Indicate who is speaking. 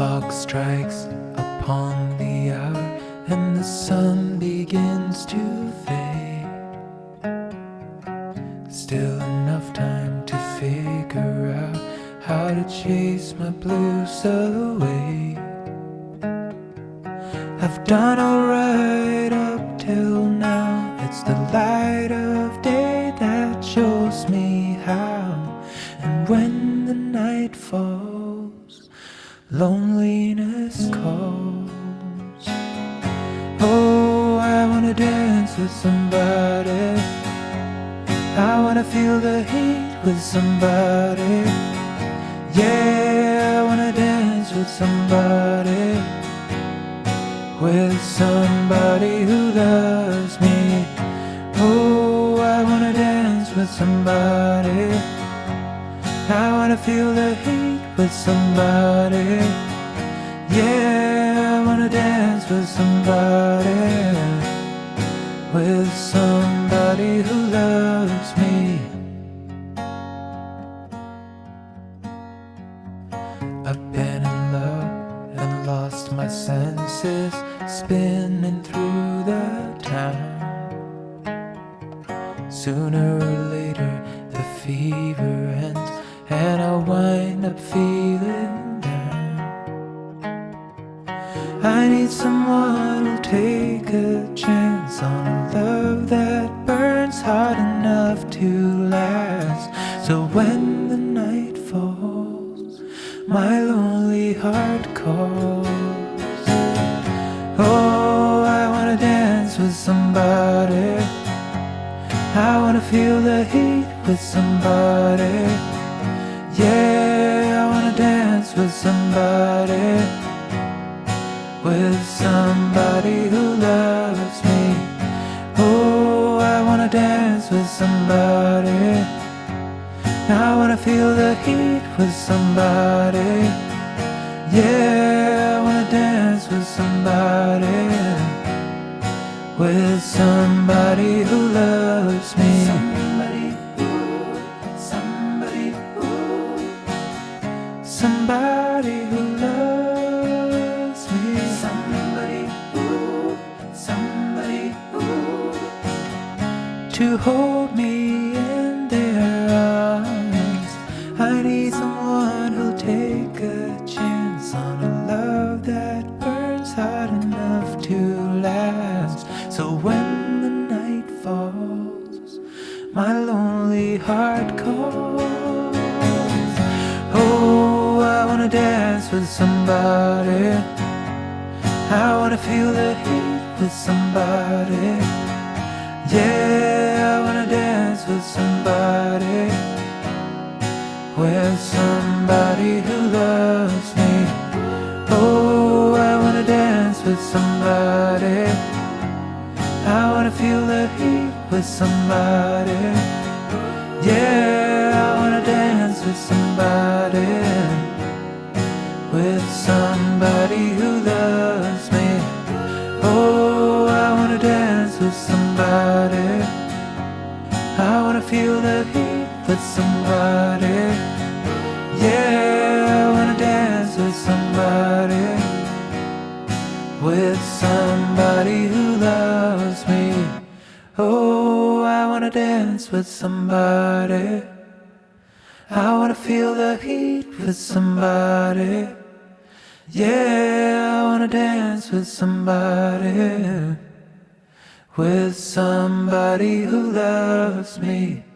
Speaker 1: clock strikes upon the hour and the sun begins to fade. Still enough time to figure out how to chase my blues away. I've done alright up till now. It's the light of day that shows me how. And when the night falls, loneliness calls. Oh, I wanna dance with somebody. I wanna feel the heat with somebody. Yeah, I wanna dance with somebody. With somebody who loves me. Oh, I wanna dance with somebody. I wanna feel the heat with somebody. Yeah, I wanna dance with somebody. With somebody who loves me. I've been in love and lost my senses, spinning through the town. Sooner or later, the fever I need someone who'll take a chance on a love that burns hot enough to last. So when the night falls, my lonely heart calls. Oh, I wanna dance with somebody. I wanna feel the heat with somebody. Yeah, with somebody. With somebody who loves me. Oh, I wanna dance with somebody. I wanna feel the heat with somebody. Yeah, I wanna dance with somebody. With somebody who loves me. To hold me in their arms. I need someone who'll take a chance on a love that burns hot enough to last. So when the night falls, my lonely heart calls. Oh, I wanna dance with somebody. I wanna feel the heat with somebody. With somebody. With somebody who loves me. Oh, I wanna dance with somebody. I wanna feel the heat with somebody. Yeah, I wanna dance with somebody. With somebody with somebody. Yeah, I wanna dance with somebody. With somebody who loves me. Oh, I wanna dance with somebody. I wanna feel the heat with somebody. Yeah, I wanna dance with somebody. With somebody who loves me.